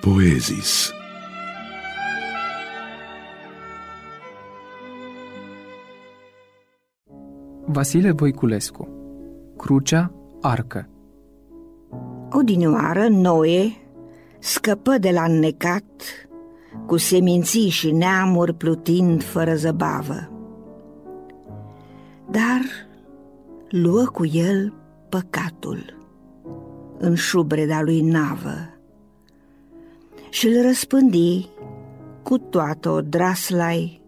Poezis. Vasile Voiculescu Crucea Arcă Odinioară, Noe scăpă de la înnecat, cu seminții și neamuri plutind fără zăbavă. Dar luă cu el păcatul în șubreda lui navă și îl răspândi cu toată o draslai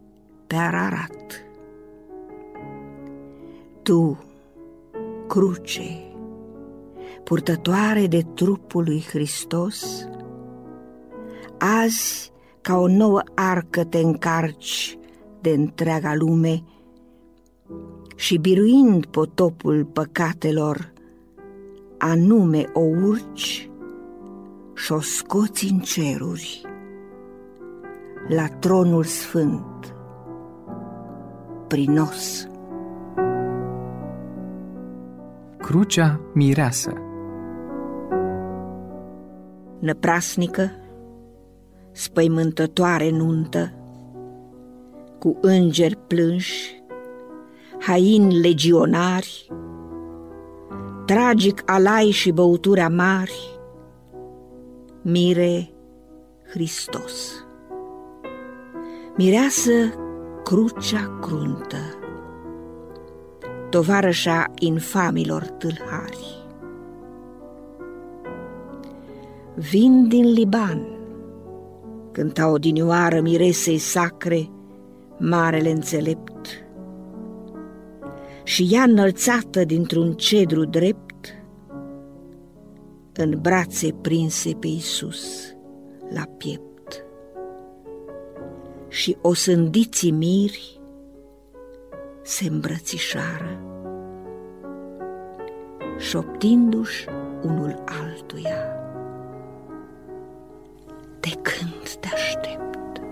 pe Ararat. Tu, cruce, purtătoare de trupul lui Hristos, azi ca o nouă arcă te încarci de întreaga lume și biruind potopul păcatelor, anume o urci și o scoți în ceruri, la tronul sfânt, prinos. Crucea Mireasă Năprasnică, spăimântătoare nuntă, cu îngeri plânși, haini legionari, tragic alai și băuturi amari, mire Hristos. Mireasă crucea cruntă, tovarășa infamilor tâlhari. Vin din Liban, cânta odinioară miresei sacre, marele înțelept, și ea înălțată dintr-un cedru drept, în brațe prinse pe Iisus la piept. Și o sândiții miri se îmbrățișară, șoptindu-și unul altuia. De când te aștept?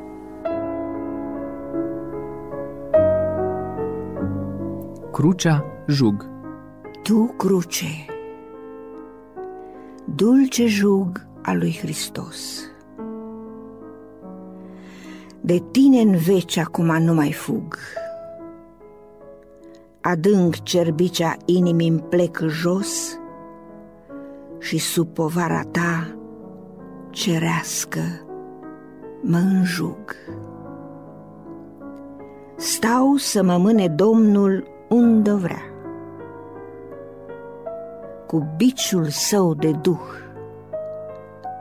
Crucea Jug Tu, cruce, dulce jug al lui Hristos. De tine în veci acum nu mai fug. Adânc cerbicea inimii îmi plec jos și sub povara ta cerească mă înjug. Stau să mă mâne Domnul unde vrea. Cu biciul său de duh,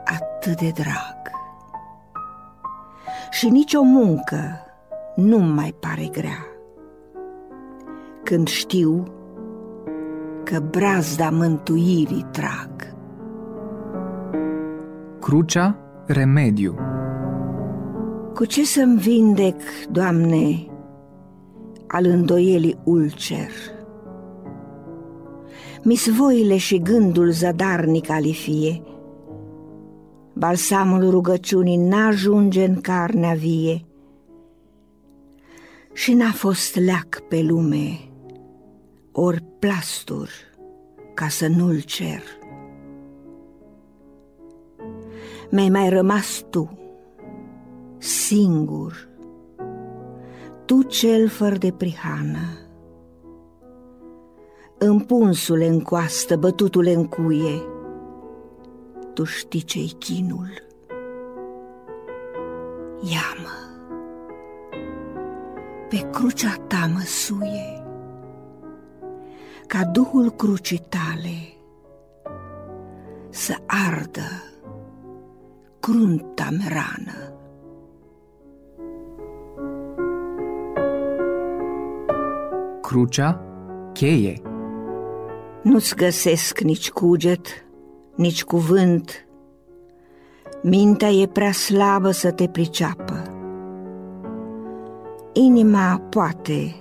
atât de drag. Și nicio muncă nu mai pare grea. Când știu că brazda mântuirii trag. Crucea Remediu Cu ce să-mi vindec, Doamne, al îndoielii ulcer? Misvoile și gândul zadarnic alifie, Balsamul rugăciunii n-ajunge în carnea vie Și n-a fost leac pe lume, ori plastur, ca să nu-l cer. Mi-ai mai rămas tu, singur, tu cel fără de prihană. Împunsule în coastă, bătutule în cuie, tu știi ce-i chinul. Ia-mă, pe crucea ta mă suie, ca Duhul crucii tale să ardă crunta rană. Crucea Cheie Nu-ți găsesc nici cuget, nici cuvânt, Mintea e prea slabă să te priceapă. Inima poate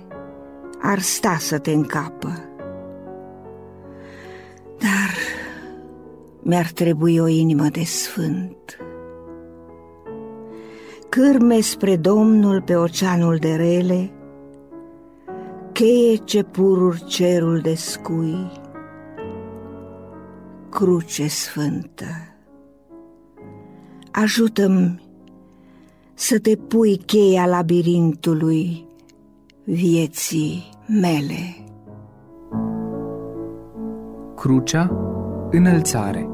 ar sta să te încapă, Dar mi-ar trebui o inimă de sfânt. Cârme spre Domnul pe oceanul de rele, Cheie ce pururi cerul de scui, Cruce sfântă, ajută-mi să te pui cheia labirintului vieții mele. Crucea, înălțare.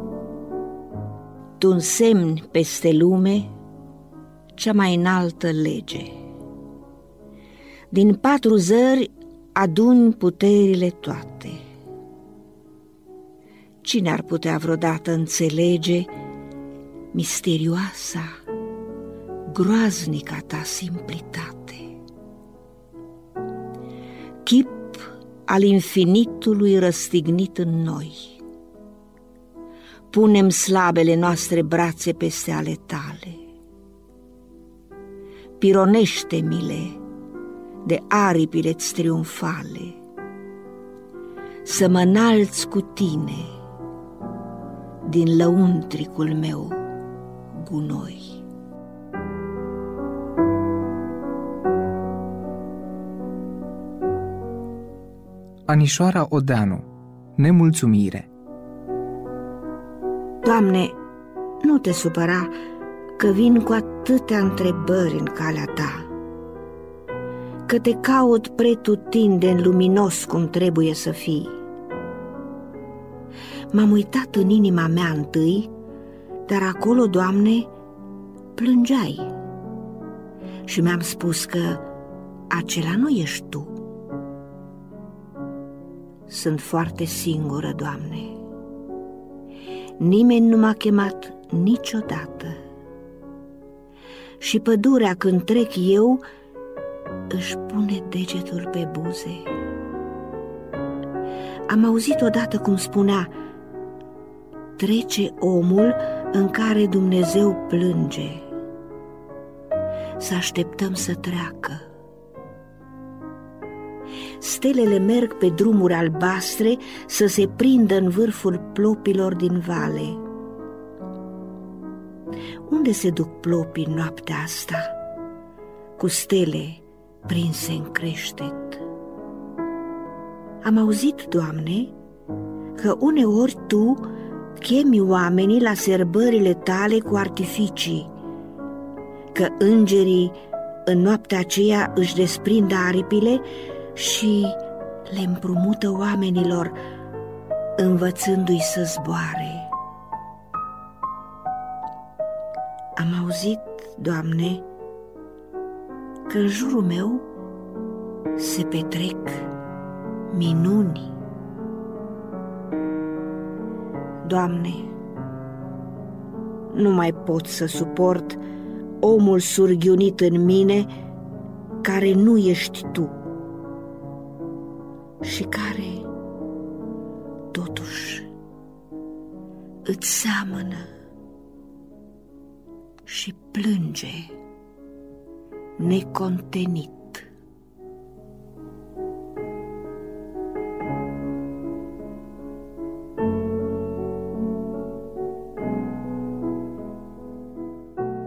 Tu însemni peste lume cea mai înaltă lege. Din patru zări aduni puterile toate. Cine ar putea vreodată înțelege misterioasa, groaznica ta simplitate? Chip al infinitului răstignit în noi. Punem slabele noastre brațe peste ale tale. Pironește-mi-le de aripile triumfale, să mă înalți cu tine din lăuntricul meu gunoi. Anișoara Odeanu Nemulțumire Doamne, nu te supăra că vin cu atâtea întrebări în calea ta, că te caut pretutindeni luminos cum trebuie să fii. M-am uitat în inima mea întâi, dar acolo, Doamne, plângeai și mi-am spus că acela nu ești Tu. Sunt foarte singură, Doamne. Nimeni nu m-a chemat niciodată. Și pădurea când trec eu își pune degetul pe buze. Am auzit odată cum spunea, trece omul în care Dumnezeu plânge. Să așteptăm să treacă. Stelele merg pe drumuri albastre să se prindă în vârful plopilor din vale. Unde se duc plopii noaptea asta? Cu stele prinse în creștet. Am auzit, Doamne, că uneori Tu chemi oamenii la serbările tale cu artificii, că îngerii în noaptea aceea își desprind aripile și le împrumută oamenilor, învățându-i să zboare. Am auzit, Doamne, că în jurul meu se petrec minuni. Doamne, nu mai pot să suport omul surghiunit în mine care nu ești Tu și care totuși îți seamănă și plânge necontenit.